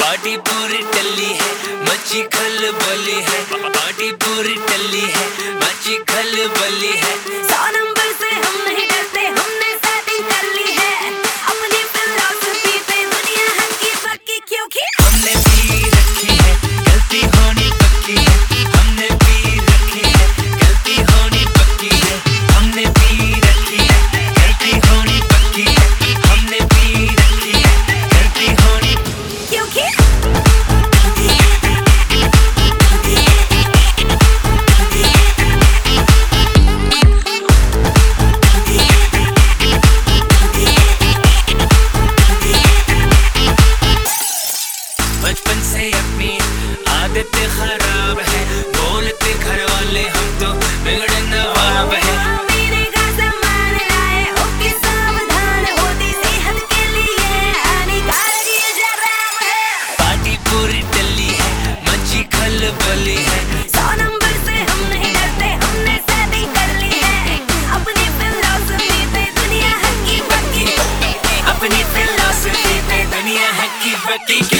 Body पूरी टली है, मच्छी खल बली है। बॉडी पूरी टली है, मच्छी खल बली है। सारा You.